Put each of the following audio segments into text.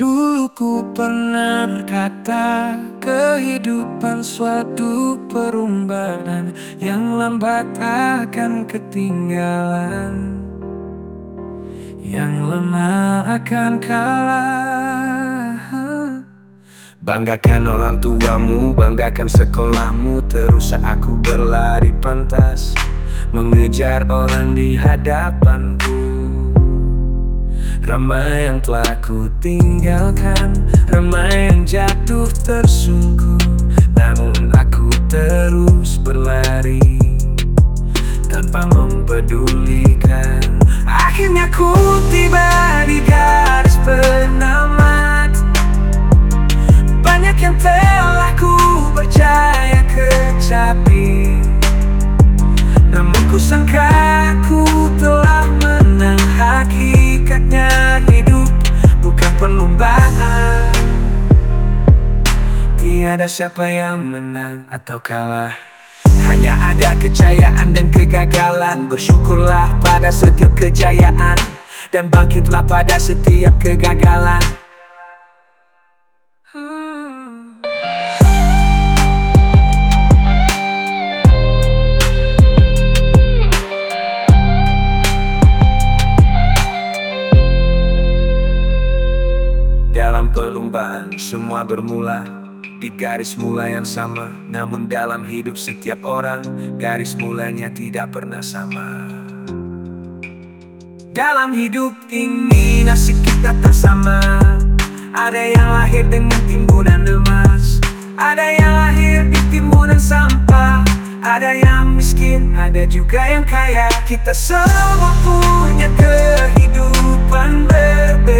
Dulu ku pernah berkata Kehidupan suatu perumbahan Yang lambat akan ketinggalan Yang lemah akan kalah. Banggakan orang tuamu, banggakan sekolahmu Terus aku berlari pantas Mengejar orang di hadapanku Ramai yang telah ku tinggalkan Ramai yang jatuh tersungkur. Namun aku terus berlari Tanpa mempedulikan. Akhirnya ku Tiada siapa yang menang atau kalah Hanya ada kejayaan dan kegagalan Bersyukurlah pada setiap kejayaan Dan bangkitlah pada setiap kegagalan. Dalam perlombaan semua bermula di garis mula yang sama Namun dalam hidup setiap orang garis mulanya tidak pernah sama. Dalam hidup ini nasib kita tak sama Ada yang lahir dengan timbunan emas Ada yang lahir di timbunan sampah Ada yang miskin, ada juga yang kaya. Kita semua punya kehidupan berbeza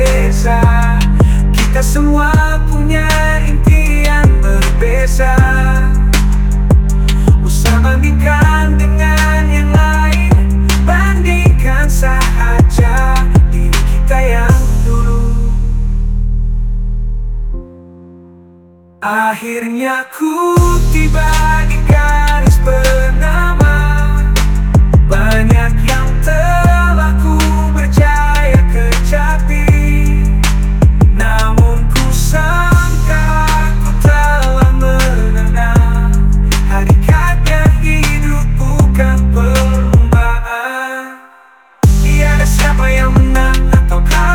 Akhirnya ku tiba di garis penama Banyak yang telah ku berjaya kecapi. Namun ku sangka ku telah menang Hakikatnya hidup bukan perlombaan. Tiada siapa yang menang atau kalah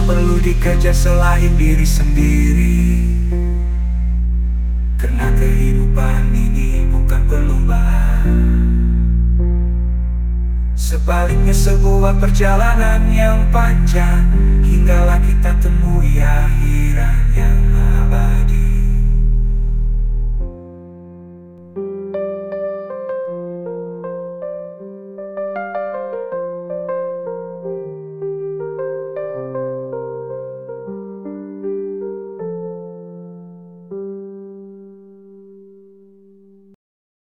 Siapa perlu dikejar selain diri sendiri. Karena kehidupan ini bukan perlombaan. Sebaliknya sebuah perjalanan yang panjang Hinggalah kita